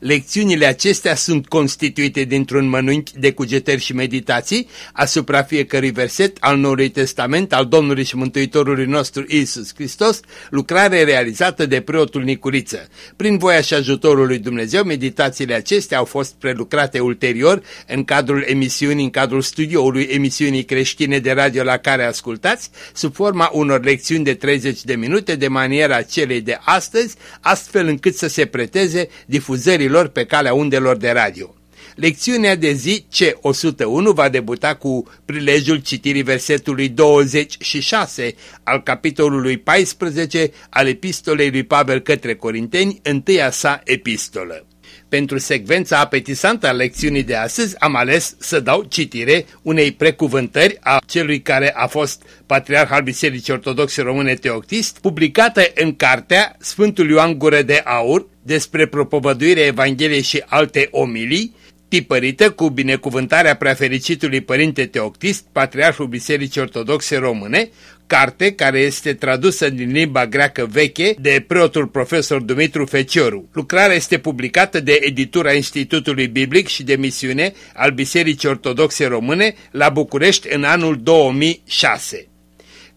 Lecțiunile acestea sunt constituite dintr-un mănânchi de cugetări și meditații asupra fiecărui verset al Noului Testament al Domnului și Mântuitorului nostru Isus Hristos, lucrare realizată de preotul Nicuriță. Prin voia și ajutorul lui Dumnezeu, meditațiile acestea au fost prelucrate ulterior în cadrul emisiunii, în cadrul studioului emisiunii creștine de radio la care ascultați, sub forma unor lecțiuni de 30 de minute de maniera celei de astăzi, astfel încât să se preteze difuzării lor pe calea undelor de radio. Lecțiunea de zi C101 va debuta cu prilejul citirii versetului 26 al capitolului 14 al epistolei lui Pavel către Corinteni, întâia sa epistolă. Pentru secvența apetisantă a lecțiunii de astăzi am ales să dau citire unei precuvântări a celui care a fost patriarh al Bisericii Ortodoxe Române Teoctist, publicată în cartea Sfântul Ioan Gură de Aur despre propovăduirea Evangheliei și alte omilii, tipărită cu binecuvântarea preafericitului Părinte Teoctist, Patriarhul Bisericii Ortodoxe Române, carte care este tradusă din limba greacă veche de preotul profesor Dumitru Fecioru. Lucrarea este publicată de editura Institutului Biblic și de misiune al Bisericii Ortodoxe Române la București în anul 2006.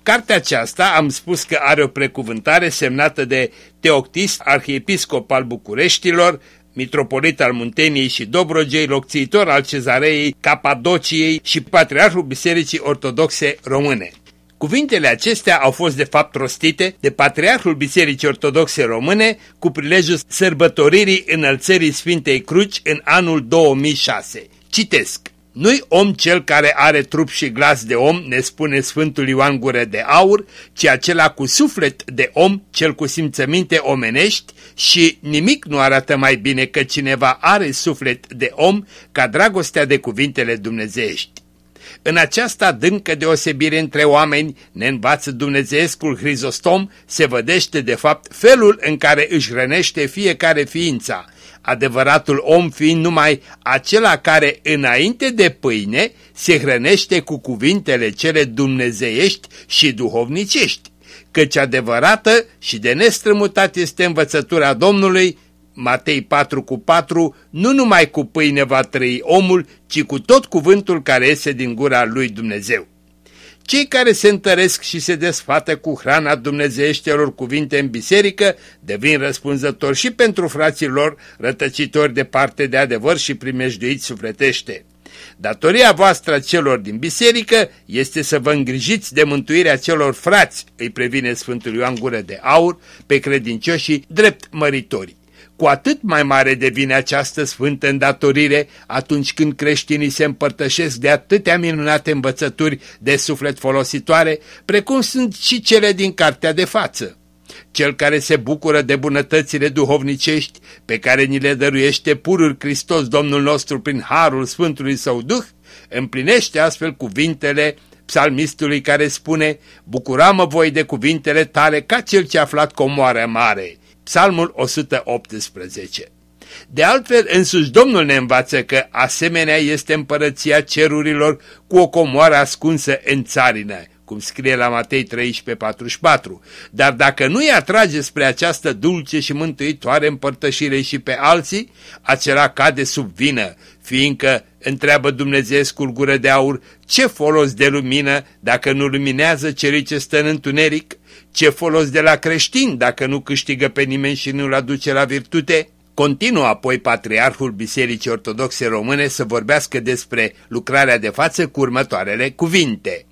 Cartea aceasta am spus că are o precuvântare semnată de Teoctist, arhiepiscop al Bucureștilor, mitropolit al Munteniei și Dobrogei, locțitor al Cezarei, Capadociei și patriarhul Bisericii Ortodoxe Române. Cuvintele acestea au fost de fapt rostite de Patriarhul Bisericii Ortodoxe Române cu prilejul sărbătoririi înălțării Sfintei Cruci în anul 2006. Citesc. Nu-i om cel care are trup și glas de om, ne spune Sfântul Ioan Gură de Aur, ci acela cu suflet de om, cel cu simțăminte omenești și nimic nu arată mai bine că cineva are suflet de om ca dragostea de cuvintele dumnezeiești. În această adâncă deosebire între oameni ne învață Dumnezeescul Hrizostom, se vădește de fapt felul în care își rănește fiecare ființa, adevăratul om fiind numai acela care înainte de pâine se hrănește cu cuvintele cele dumnezeiești și duhovnicești, căci adevărată și de nestrămutat este învățătura Domnului Matei 4 cu 4, nu numai cu pâine va trăi omul, ci cu tot cuvântul care iese din gura lui Dumnezeu. Cei care se întăresc și se desfată cu hrana dumnezeieștilor cuvinte în biserică devin răspunzători și pentru frații lor rătăcitori de parte de adevăr și primejduiți sufletește. Datoria voastră celor din biserică este să vă îngrijiți de mântuirea celor frați, îi previne Sfântul Ioan Gură de Aur, pe credincioșii drept măritori. Cu atât mai mare devine această sfântă îndatorire atunci când creștinii se împărtășesc de atâtea minunate învățături de suflet folositoare, precum sunt și cele din cartea de față. Cel care se bucură de bunătățile duhovnicești pe care ni le dăruiește purul Hristos Domnul nostru prin harul Sfântului Său Duh, împlinește astfel cuvintele psalmistului care spune Bucuramă voi de cuvintele tale ca cel ce a aflat comoară mare. Psalmul 118 De altfel, însuși Domnul ne învață că asemenea este împărăția cerurilor cu o comoară ascunsă în țarină, cum scrie la Matei 13:44. Dar dacă nu-i atrage spre această dulce și mântuitoare împărtășire și pe alții, acela cade sub vină, fiindcă, întreabă Dumnezeescul gură de aur, ce folos de lumină dacă nu luminează celui ce stă în întuneric? Ce folos de la creștin dacă nu câștigă pe nimeni și nu-l aduce la virtute? Continuă apoi Patriarhul Bisericii Ortodoxe Române să vorbească despre lucrarea de față cu următoarele cuvinte.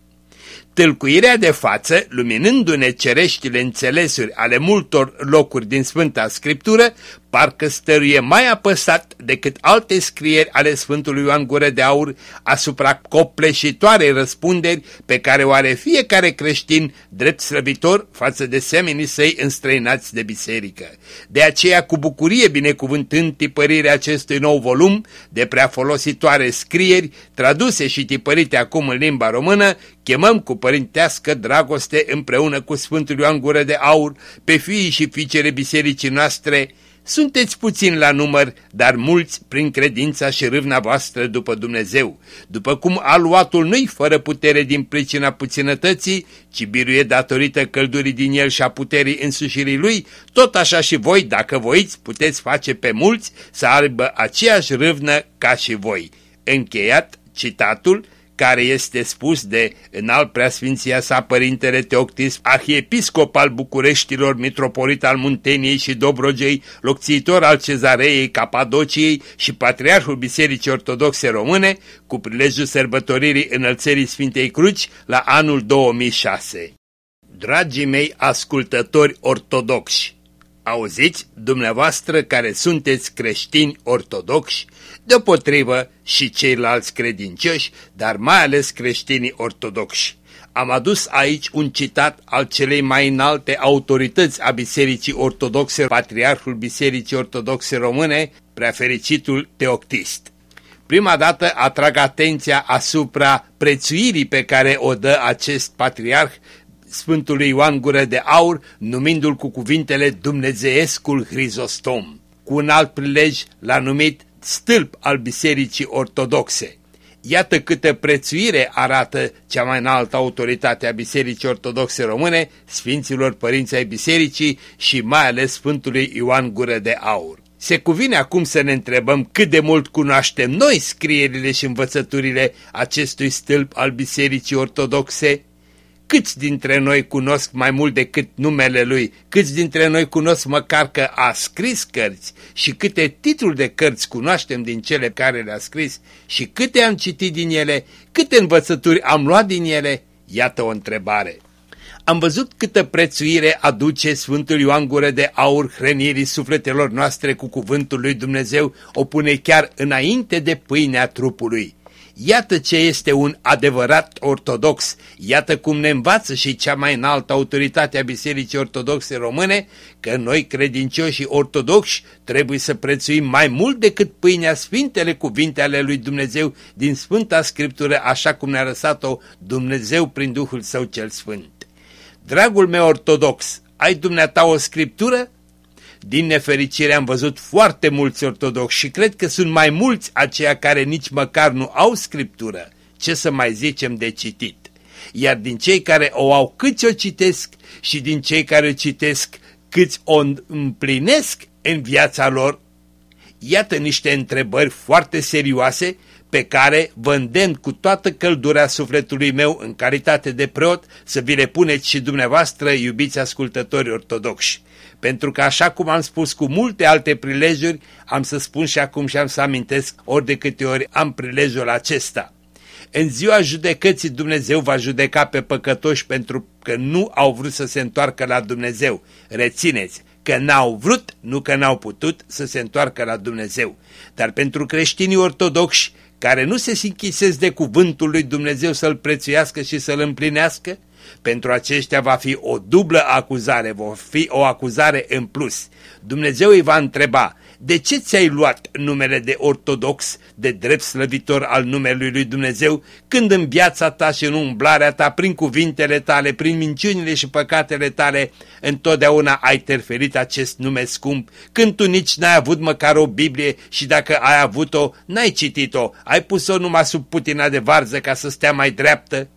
Tâlcuirea de față, luminându-ne cereștile înțelesuri ale multor locuri din Sfânta Scriptură, parcă stăruie mai apăsat decât alte scrieri ale Sfântului Ioan Gură de Aur asupra copleșitoarei răspunderi pe care o are fiecare creștin drept slăbitor față de semenii săi înstrăinați de biserică. De aceea, cu bucurie binecuvântând tipărirea acestui nou volum de prea folositoare scrieri, traduse și tipărite acum în limba română, chemăm cu părintească dragoste împreună cu Sfântul Ioan Gură de Aur pe fiii și fiicele bisericii noastre, sunteți puțini la număr, dar mulți prin credința și râvna voastră după Dumnezeu. După cum aluatul nu-i fără putere din pricina puținătății, ci biruie datorită căldurii din el și a puterii însușirii lui, tot așa și voi, dacă voiți, puteți face pe mulți să aibă aceeași râvnă ca și voi. Încheiat citatul care este spus de înalt preasfinția sa părintele Teoctis, arhiepiscop al Bucureștilor, mitropolit al Munteniei și Dobrogei, locțitor al Cezareei, Capadociei și patriarhul Bisericii Ortodoxe Române, cu prilejul sărbătoririi înălțării Sfintei Cruci la anul 2006. Dragii mei ascultători ortodoxi, auziți, dumneavoastră care sunteți creștini ortodoxi, deopotrivă și ceilalți credincioși, dar mai ales creștinii ortodoxi. Am adus aici un citat al celei mai înalte autorități a Bisericii Ortodoxe, Patriarhul Bisericii Ortodoxe Române, preafericitul Teoctist. Prima dată atrag atenția asupra prețuirii pe care o dă acest patriarh Sfântului Ioan Gură de Aur, numindu-l cu cuvintele Dumnezeescul Hrizostom. Cu un alt prilej l-a numit stâlp al Bisericii Ortodoxe. Iată câtă prețuire arată cea mai înaltă autoritate a Bisericii Ortodoxe Române, Sfinților Părinții ai Bisericii și mai ales Sfântului Ioan Gură de Aur. Se cuvine acum să ne întrebăm cât de mult cunoaștem noi scrierile și învățăturile acestui stâlp al Bisericii Ortodoxe? Câți dintre noi cunosc mai mult decât numele lui? Câți dintre noi cunosc măcar că a scris cărți? Și câte titluri de cărți cunoaștem din cele care le-a scris? Și câte am citit din ele? Câte învățături am luat din ele? Iată o întrebare. Am văzut câtă prețuire aduce Sfântul Ioan Gură de Aur hrănirii sufletelor noastre cu cuvântul lui Dumnezeu, o pune chiar înainte de pâinea trupului. Iată ce este un adevărat ortodox, iată cum ne învață și cea mai înaltă autoritate a Bisericii Ortodoxe Române, că noi credincioși ortodoxi trebuie să prețuim mai mult decât pâinea sfintele cuvinte ale lui Dumnezeu din Sfânta Scriptură, așa cum ne-a lăsat-o Dumnezeu prin Duhul Său cel Sfânt. Dragul meu ortodox, ai dumneata o Scriptură? Din nefericire am văzut foarte mulți ortodoxi și cred că sunt mai mulți aceia care nici măcar nu au scriptură. Ce să mai zicem de citit? Iar din cei care o au câți o citesc și din cei care o citesc câți o împlinesc în viața lor, iată niște întrebări foarte serioase pe care vă îndemn cu toată căldura sufletului meu în calitate de preot să vi le puneți și dumneavoastră, iubiți ascultători ortodoxi pentru că așa cum am spus cu multe alte prilejuri, am să spun și acum și am să amintesc ori de câte ori am prilejul acesta. În ziua judecății Dumnezeu va judeca pe păcătoși pentru că nu au vrut să se întoarcă la Dumnezeu. Rețineți că n-au vrut, nu că n-au putut să se întoarcă la Dumnezeu. Dar pentru creștinii ortodoxi care nu se închisesc de cuvântul lui Dumnezeu să-l prețuiască și să-l împlinească, pentru aceștia va fi o dublă acuzare, va fi o acuzare în plus. Dumnezeu îi va întreba, de ce ți-ai luat numele de ortodox, de drept slăvitor al numelui lui Dumnezeu, când în viața ta și în umblarea ta, prin cuvintele tale, prin minciunile și păcatele tale, întotdeauna ai terferit acest nume scump, când tu nici n-ai avut măcar o Biblie și dacă ai avut-o, n-ai citit-o, ai pus-o numai sub putina de varză ca să stea mai dreaptă?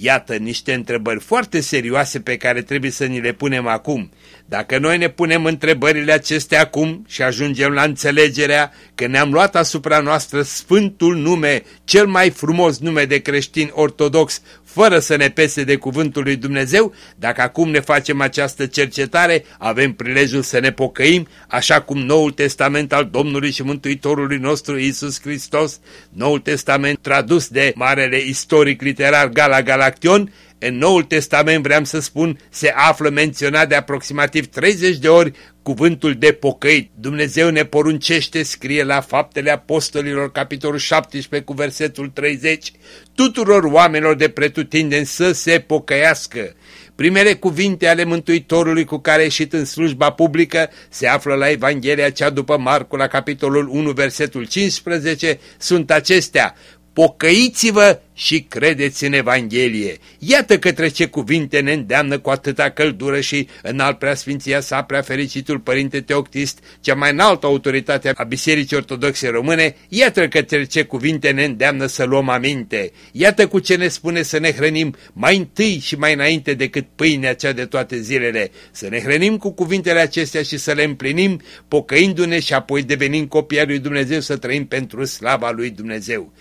Iată niște întrebări foarte serioase pe care trebuie să ni le punem acum. Dacă noi ne punem întrebările acestea acum și ajungem la înțelegerea că ne-am luat asupra noastră sfântul nume, cel mai frumos nume de creștin ortodox, fără să ne pese de cuvântul lui Dumnezeu, dacă acum ne facem această cercetare, avem prilejul să ne pocăim, așa cum Noul Testament al Domnului și Mântuitorului nostru Isus Hristos, Noul Testament tradus de marele istoric literar Gala Galaction, în Noul Testament, vreau să spun, se află menționat de aproximativ 30 de ori cuvântul de pocăit. Dumnezeu ne poruncește, scrie la Faptele Apostolilor, capitolul 17 cu versetul 30, tuturor oamenilor de pretutindeni să se pocăiască. Primele cuvinte ale Mântuitorului cu care a ieșit în slujba publică se află la Evanghelia cea după Marcu la capitolul 1 versetul 15, sunt acestea, pocăiți-vă și credeți în Evanghelie. Iată către ce cuvinte ne îndeamnă cu atâta căldură și în al preasfinția sa prea fericitul Părinte Teoctist, cea mai înaltă autoritate a Bisericii Ortodoxe Române, iată către ce cuvinte ne îndeamnă să luăm aminte. Iată cu ce ne spune să ne hrănim mai întâi și mai înainte decât pâinea cea de toate zilele, să ne hrănim cu cuvintele acestea și să le împlinim, pocăindu-ne și apoi devenim copii lui Dumnezeu să trăim pentru slava lui Dumnezeu.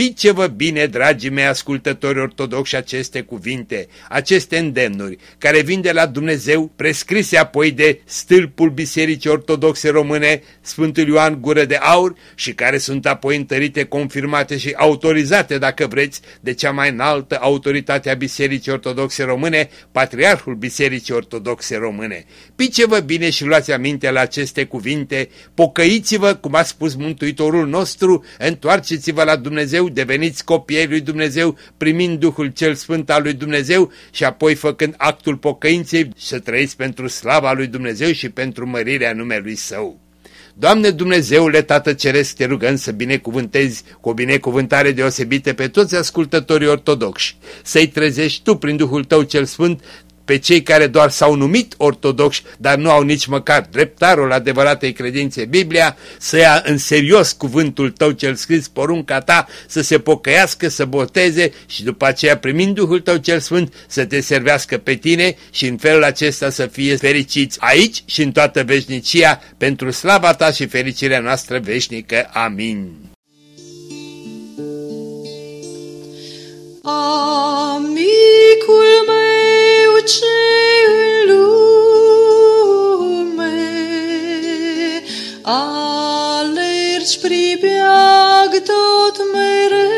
Pice-vă bine, dragii mei ascultători ortodoxi, aceste cuvinte, aceste îndemnuri, care vin de la Dumnezeu, prescrise apoi de stâlpul Bisericii Ortodoxe Române, Sfântul Ioan Gură de Aur, și care sunt apoi întărite, confirmate și autorizate, dacă vreți, de cea mai înaltă autoritate a Bisericii Ortodoxe Române, Patriarhul Bisericii Ortodoxe Române. Pice-vă bine și luați aminte la aceste cuvinte, pocăiți-vă, cum a spus Mântuitorul nostru, întoarceți-vă la Dumnezeu Dumnezeu, deveniți copii lui Dumnezeu, primind Duhul cel Sfânt al lui Dumnezeu și apoi făcând actul pocăinței să trăiți pentru slava lui Dumnezeu și pentru mărirea numelui Său. Doamne Dumnezeule Tată Ceresc, te rugăm să binecuvântezi cu o binecuvântare deosebită pe toți ascultătorii ortodoxi, să-i trezești Tu prin Duhul Tău cel Sfânt pe cei care doar s-au numit ortodoxi, dar nu au nici măcar dreptarul adevăratei credințe Biblia, să ia în serios cuvântul tău cel scris, porunca ta, să se pocăiască, să boteze și după aceea primind Duhul tău cel sfânt să te servească pe tine și în felul acesta să fie fericiți aici și în toată veșnicia pentru slava ta și fericirea noastră veșnică. Amin. Amicul meu ce în lume alergi pribeag tot mereu,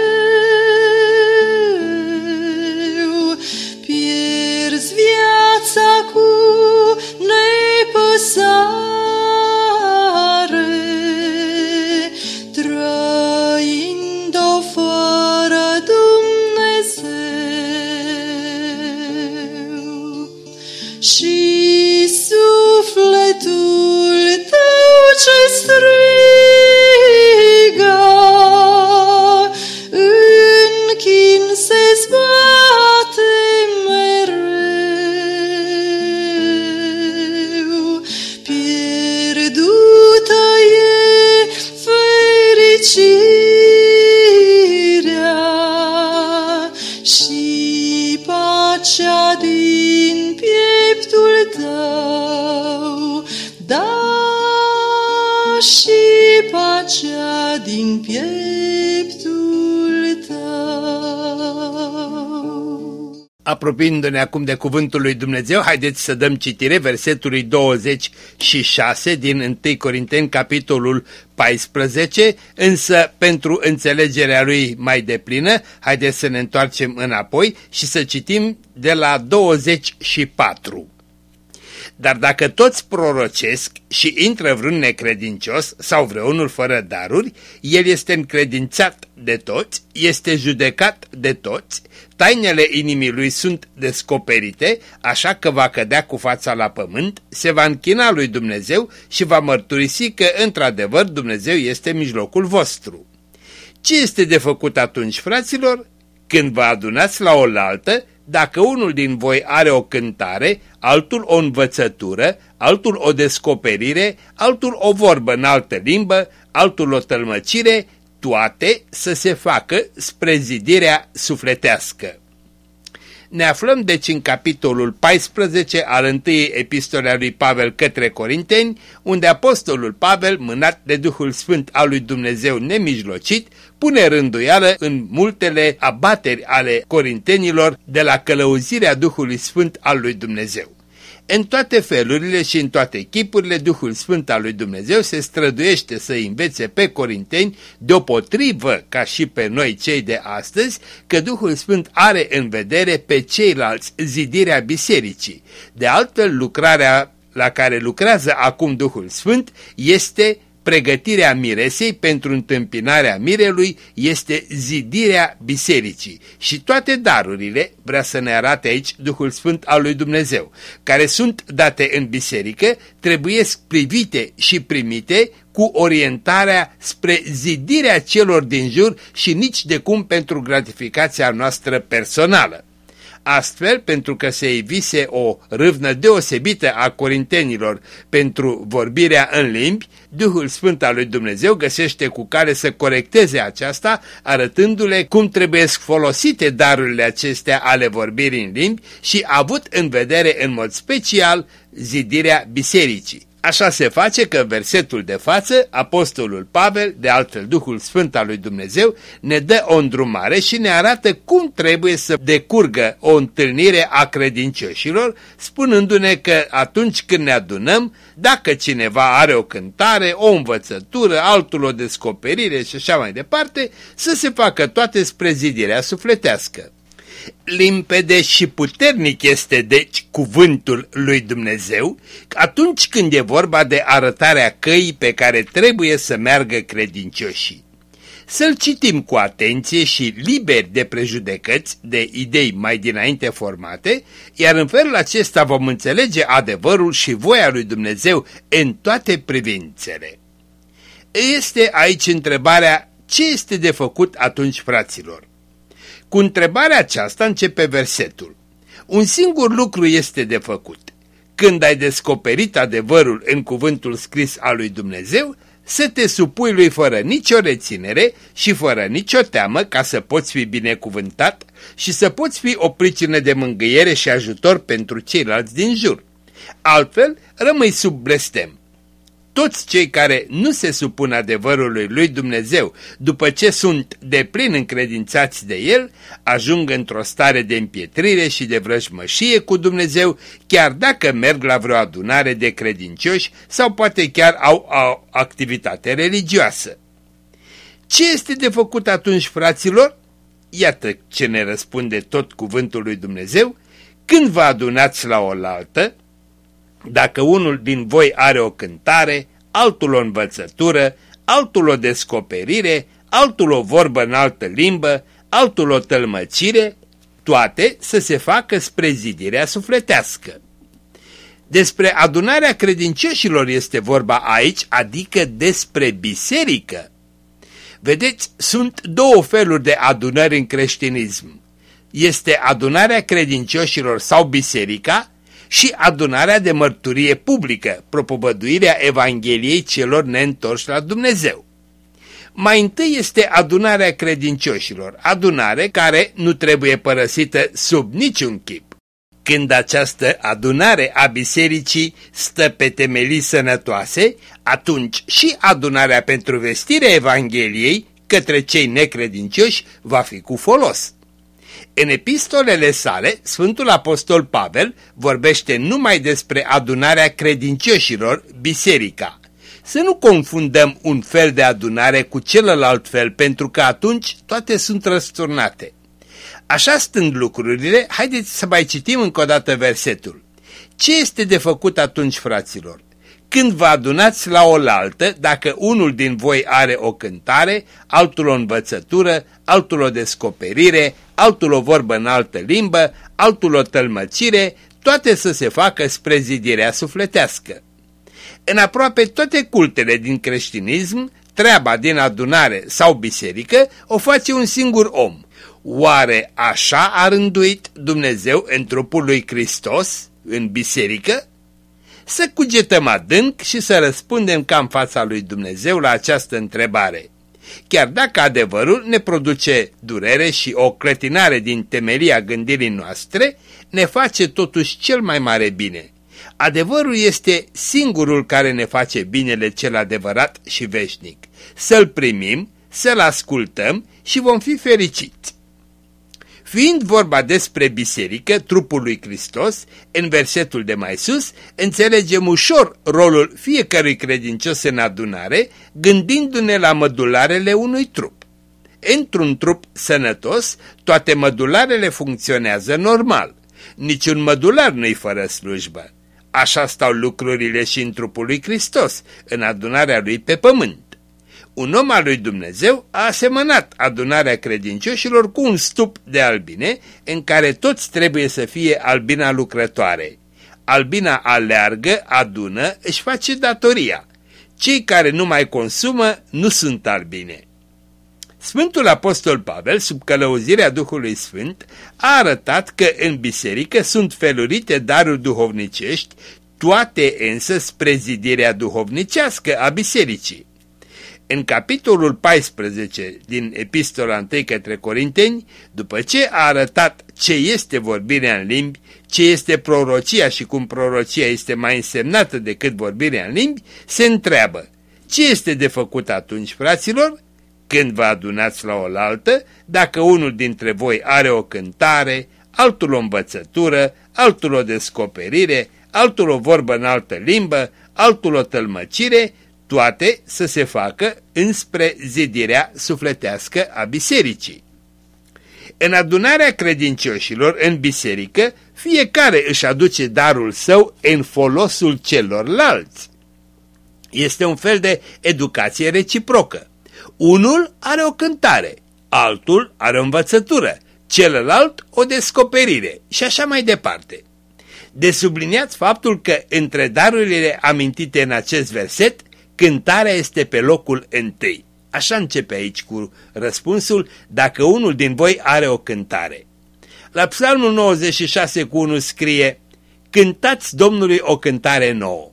Apropiindu-ne acum de cuvântul lui Dumnezeu, haideți să dăm citire versetului 26 din 1 Corinteni, capitolul 14, însă pentru înțelegerea lui mai deplină, haideți să ne întoarcem înapoi și să citim de la 24. Dar dacă toți prorocesc și intră vreun necredincios sau vreunul fără daruri, el este încredințat de toți, este judecat de toți, tainele inimii lui sunt descoperite, așa că va cădea cu fața la pământ, se va închina lui Dumnezeu și va mărturisi că într-adevăr Dumnezeu este în mijlocul vostru. Ce este de făcut atunci, fraților? Când vă adunați la oaltă, dacă unul din voi are o cântare, altul o învățătură, altul o descoperire, altul o vorbă în altă limbă, altul o tălmăcire, toate să se facă spre zidirea sufletească. Ne aflăm deci în capitolul 14 al întâiei epistole a lui Pavel către Corinteni, unde apostolul Pavel, mânat de Duhul Sfânt al lui Dumnezeu nemijlocit, pune rânduială în multele abateri ale corintenilor de la călăuzirea Duhului Sfânt al lui Dumnezeu. În toate felurile și în toate chipurile, Duhul Sfânt al lui Dumnezeu se străduiește să învețe pe corinteni, deopotrivă ca și pe noi cei de astăzi, că Duhul Sfânt are în vedere pe ceilalți zidirea bisericii. De altfel, lucrarea la care lucrează acum Duhul Sfânt este pregătirea miresei pentru întâmpinarea mirelui este zidirea bisericii și toate darurile, vrea să ne arate aici Duhul Sfânt al lui Dumnezeu, care sunt date în biserică, trebuie privite și primite cu orientarea spre zidirea celor din jur și nici de cum pentru gratificația noastră personală. Astfel, pentru că se evise o râvnă deosebită a corintenilor pentru vorbirea în limbi, Duhul Sfânt al lui Dumnezeu găsește cu care să corecteze aceasta, arătându-le cum trebuie folosite darurile acestea ale vorbirii în limbi și avut în vedere în mod special zidirea bisericii. Așa se face că versetul de față, Apostolul Pavel, de altfel Duhul Sfânt al lui Dumnezeu, ne dă o îndrumare și ne arată cum trebuie să decurgă o întâlnire a credincioșilor, spunându-ne că atunci când ne adunăm, dacă cineva are o cântare, o învățătură, altul o descoperire și așa mai departe, să se facă toate spre zidirea sufletească. Limpede și puternic este deci cuvântul lui Dumnezeu atunci când e vorba de arătarea căii pe care trebuie să meargă credincioșii. Să-l citim cu atenție și liber de prejudecăți, de idei mai dinainte formate, iar în felul acesta vom înțelege adevărul și voia lui Dumnezeu în toate privințele. Este aici întrebarea ce este de făcut atunci, fraților? Cu întrebarea aceasta începe versetul. Un singur lucru este de făcut. Când ai descoperit adevărul în cuvântul scris al lui Dumnezeu, să te supui lui fără nicio reținere și fără nicio teamă ca să poți fi binecuvântat și să poți fi o pricină de mângâiere și ajutor pentru ceilalți din jur. Altfel, rămâi sub blestem toți cei care nu se supun adevărului lui Dumnezeu după ce sunt de plin încredințați de el, ajung într-o stare de împietrire și de vrăjmășie cu Dumnezeu, chiar dacă merg la vreo adunare de credincioși sau poate chiar au o activitate religioasă. Ce este de făcut atunci, fraților? Iată ce ne răspunde tot cuvântul lui Dumnezeu. Când vă adunați la oaltă, dacă unul din voi are o cântare, altul o învățătură, altul o descoperire, altul o vorbă în altă limbă, altul o tălmăcire, toate să se facă spre zidirea sufletească. Despre adunarea credincioșilor este vorba aici, adică despre biserică. Vedeți, sunt două feluri de adunări în creștinism. Este adunarea credincioșilor sau biserica și adunarea de mărturie publică, propovăduirea Evangheliei celor neîntorși la Dumnezeu. Mai întâi este adunarea credincioșilor, adunare care nu trebuie părăsită sub niciun chip. Când această adunare a bisericii stă pe temelii sănătoase, atunci și adunarea pentru vestirea Evangheliei către cei necredincioși va fi cu folos. În epistolele sale, Sfântul Apostol Pavel vorbește numai despre adunarea credincioșilor, biserica. Să nu confundăm un fel de adunare cu celălalt fel, pentru că atunci toate sunt răsturnate. Așa stând lucrurile, haideți să mai citim încă o dată versetul. Ce este de făcut atunci, fraților? Când vă adunați la oaltă, dacă unul din voi are o cântare, altul o învățătură, altul o descoperire, altul o vorbă în altă limbă, altul o tălmăcire, toate să se facă spre zidirea sufletească. În aproape toate cultele din creștinism, treaba din adunare sau biserică o face un singur om. Oare așa a rânduit Dumnezeu în trupul lui Hristos, în biserică? Să cugetăm adânc și să răspundem ca în fața lui Dumnezeu la această întrebare chiar dacă adevărul ne produce durere și o clătinare din temelia gândirii noastre, ne face totuși cel mai mare bine. Adevărul este singurul care ne face binele cel adevărat și veșnic. Să-l primim, să-l ascultăm și vom fi fericiți. Fiind vorba despre biserică, trupul lui Hristos, în versetul de mai sus, înțelegem ușor rolul fiecărui credincios în adunare, gândindu-ne la mădularele unui trup. Într-un trup sănătos, toate mădularele funcționează normal. Niciun mădular nu-i fără slujbă. Așa stau lucrurile și în trupul lui Hristos, în adunarea lui pe pământ. Un om al lui Dumnezeu a asemănat adunarea credincioșilor cu un stup de albine în care toți trebuie să fie albina lucrătoare. Albina aleargă, adună, își face datoria. Cei care nu mai consumă nu sunt albine. Sfântul Apostol Pavel, sub călăuzirea Duhului Sfânt, a arătat că în biserică sunt felurite daruri duhovnicești, toate însă spre zidirea duhovnicească a bisericii. În capitolul 14 din Epistola 1 către Corinteni, după ce a arătat ce este vorbirea în limbi, ce este prorocia și cum prorocia este mai însemnată decât vorbirea în limbi, se întreabă, ce este de făcut atunci, fraților? Când vă adunați la oaltă, dacă unul dintre voi are o cântare, altul o învățătură, altul o descoperire, altul o vorbă în altă limbă, altul o tălmăcire, toate să se facă înspre zidirea sufletească a bisericii. În adunarea credincioșilor în biserică, fiecare își aduce darul său în folosul celorlalți. Este un fel de educație reciprocă. Unul are o cântare, altul are o învățătură, celălalt o descoperire și așa mai departe. De subliniat faptul că între darurile amintite în acest verset, cântarea este pe locul întâi. Așa începe aici cu răspunsul, dacă unul din voi are o cântare. La psalmul 96 cu 1 scrie, Cântați Domnului o cântare nouă.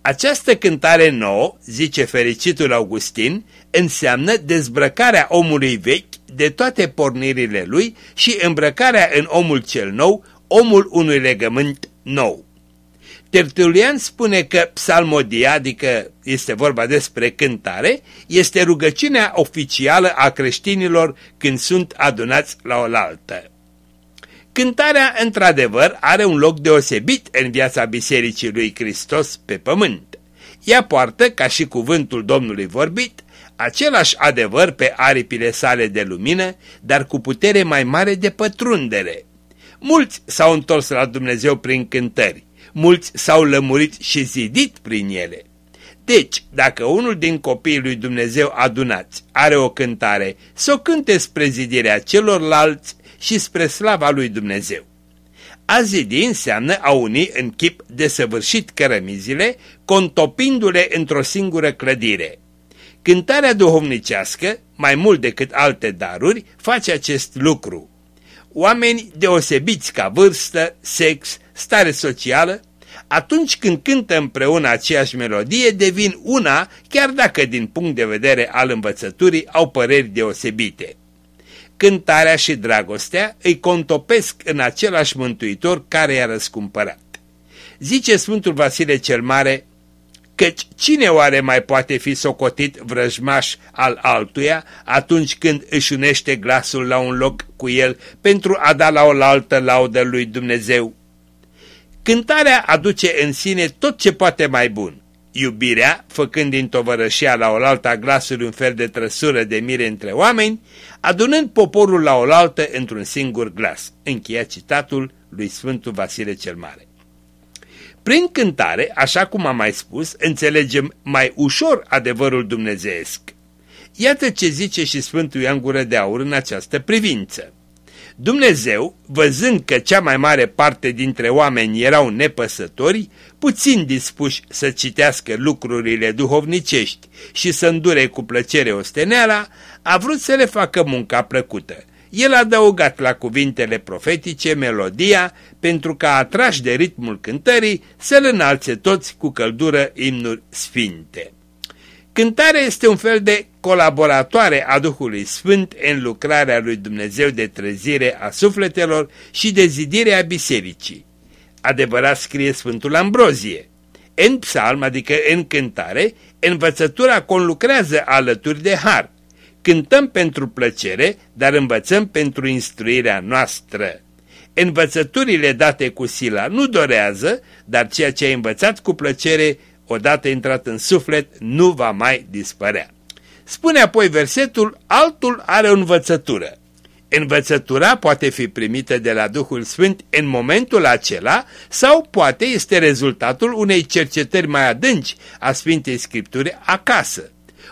Această cântare nouă, zice fericitul Augustin, înseamnă dezbrăcarea omului vechi de toate pornirile lui și îmbrăcarea în omul cel nou, omul unui legământ nou. Tertulian spune că psalmodia, adică este vorba despre cântare, este rugăciunea oficială a creștinilor când sunt adunați la oaltă. Cântarea, într-adevăr, are un loc deosebit în viața Bisericii lui Hristos pe pământ. Ea poartă, ca și cuvântul Domnului vorbit, același adevăr pe aripile sale de lumină, dar cu putere mai mare de pătrundere. Mulți s-au întors la Dumnezeu prin cântări, mulți s-au lămurit și zidit prin ele. Deci, dacă unul din copiii lui Dumnezeu adunați are o cântare, să o cânte spre zidirea celorlalți și spre slava lui Dumnezeu. A zidi înseamnă a uni în chip desăvârșit cărămizile, contopindu-le într-o singură clădire. Cântarea duhovnicească, mai mult decât alte daruri, face acest lucru. Oameni deosebiți ca vârstă, sex, stare socială, atunci când cântă împreună aceeași melodie, devin una, chiar dacă din punct de vedere al învățăturii au păreri deosebite. Cântarea și dragostea îi contopesc în același mântuitor care i-a răscumpărat. Zice Sfântul Vasile cel Mare, căci cine oare mai poate fi socotit vrăjmaș al altuia atunci când își unește glasul la un loc cu el pentru a da la oaltă laudă lui Dumnezeu? Cântarea aduce în sine tot ce poate mai bun. Iubirea, făcând din tovărășia la oaltă a glasului un fel de trăsură de mire între oameni, adunând poporul la oaltă într-un singur glas. Încheia citatul lui Sfântul Vasile cel Mare. Prin cântare, așa cum am mai spus, înțelegem mai ușor adevărul dumnezeesc. Iată ce zice și Sfântul Ioan Gură de Aur în această privință. Dumnezeu, văzând că cea mai mare parte dintre oameni erau nepăsători, puțin dispuși să citească lucrurile duhovnicești și să îndure cu plăcere osteneala, a vrut să le facă munca plăcută. El a adăugat la cuvintele profetice melodia pentru ca atrași de ritmul cântării să-l înalțe toți cu căldură imnuri sfinte. Cântarea este un fel de colaboratoare a Duhului Sfânt în lucrarea lui Dumnezeu de trezire a sufletelor și de zidire a bisericii. Adevărat scrie Sfântul Ambrozie. În psalm, adică în cântare, învățătura conlucrează alături de har. Cântăm pentru plăcere, dar învățăm pentru instruirea noastră. Învățăturile date cu sila nu dorează, dar ceea ce ai învățat cu plăcere, odată intrat în suflet, nu va mai dispărea. Spune apoi versetul, altul are o învățătură. Învățătura poate fi primită de la Duhul Sfânt în momentul acela sau poate este rezultatul unei cercetări mai adânci a Sfintei Scripturi acasă.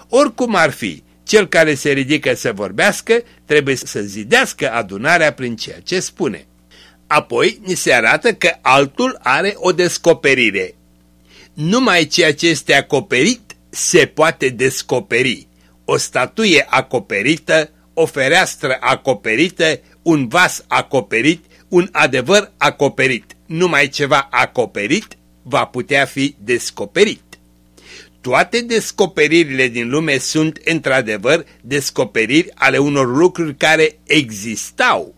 Oricum ar fi, cel care se ridică să vorbească trebuie să zidească adunarea prin ceea ce spune. Apoi ni se arată că altul are o descoperire. Numai ceea ce este acoperit se poate descoperi. O statuie acoperită, o fereastră acoperită, un vas acoperit, un adevăr acoperit. Numai ceva acoperit va putea fi descoperit. Toate descoperirile din lume sunt într-adevăr descoperiri ale unor lucruri care existau.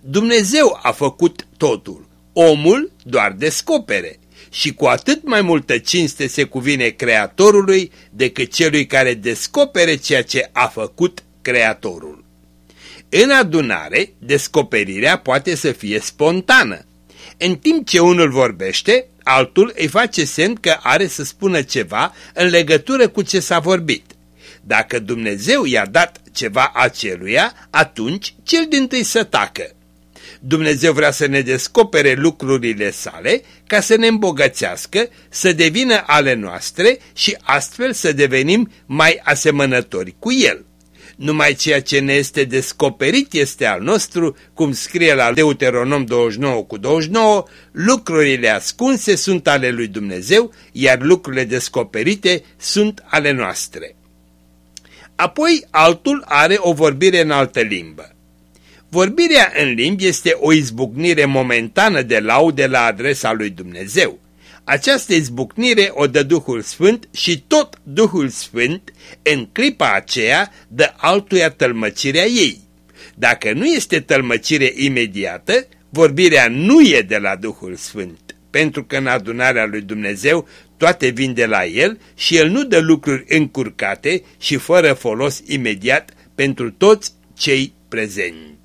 Dumnezeu a făcut totul, omul doar descopere și cu atât mai multă cinste se cuvine Creatorului decât celui care descopere ceea ce a făcut Creatorul. În adunare, descoperirea poate să fie spontană. În timp ce unul vorbește, altul îi face semn că are să spună ceva în legătură cu ce s-a vorbit. Dacă Dumnezeu i-a dat ceva aceluia, atunci cel din tâi să tacă. Dumnezeu vrea să ne descopere lucrurile sale ca să ne îmbogățească, să devină ale noastre și astfel să devenim mai asemănători cu El. Numai ceea ce ne este descoperit este al nostru, cum scrie la Deuteronom 29 cu 29, lucrurile ascunse sunt ale lui Dumnezeu, iar lucrurile descoperite sunt ale noastre. Apoi altul are o vorbire în altă limbă. Vorbirea în limbi este o izbucnire momentană de laude la adresa lui Dumnezeu. Această izbucnire o dă Duhul Sfânt și tot Duhul Sfânt în clipa aceea dă altuia tălmăcirea ei. Dacă nu este tălmăcire imediată, vorbirea nu e de la Duhul Sfânt, pentru că în adunarea lui Dumnezeu toate vin de la El și El nu dă lucruri încurcate și fără folos imediat pentru toți cei prezenți.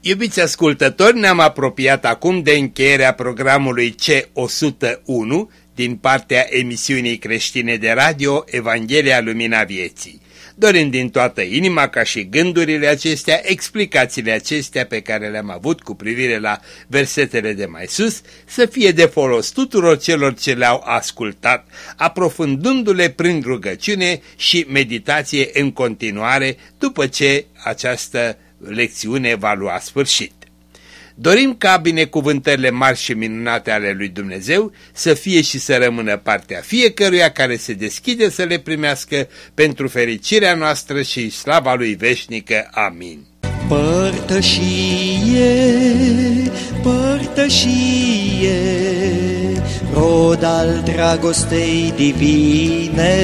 Iubiți ascultători, ne-am apropiat acum de încheierea programului C101 din partea emisiunii creștine de radio Evanghelia Lumina Vieții. Dorind din toată inima ca și gândurile acestea, explicațiile acestea pe care le-am avut cu privire la versetele de mai sus, să fie de folos tuturor celor ce le-au ascultat, aprofundându-le prin rugăciune și meditație în continuare după ce această lecțiune va lua sfârșit. Dorim ca binecuvântările mari și minunate ale lui Dumnezeu să fie și să rămână partea fiecăruia care se deschide să le primească pentru fericirea noastră și slava lui veșnică. Amin. Părtășie, părtășie, rod al dragostei divine,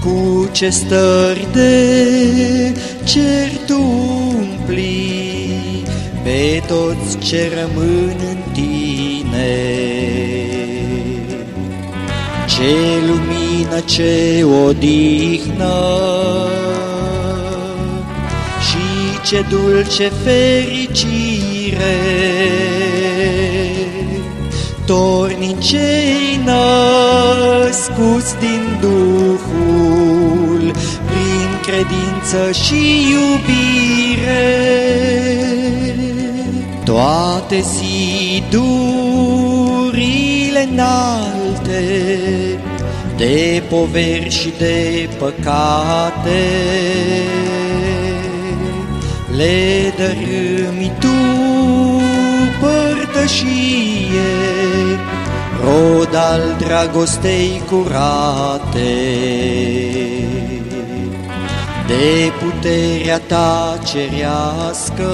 cu ce stări de cer tu umpli pe toți ce rămân în tine. Ce lumină, ce odihnă și ce dulce fericire tornicei născuți din Duhul, prin credință și iubire. Toate zidurile înalte, de poveri și de păcate, le dărâmi tu părtășie, rod al dragostei curate. De puterea ta cerească,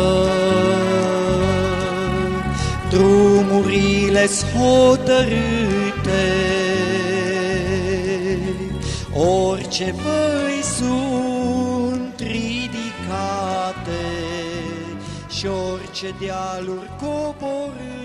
drumurile hotărâte, orice văi sunt ridicate, și orice dealuri coborâte.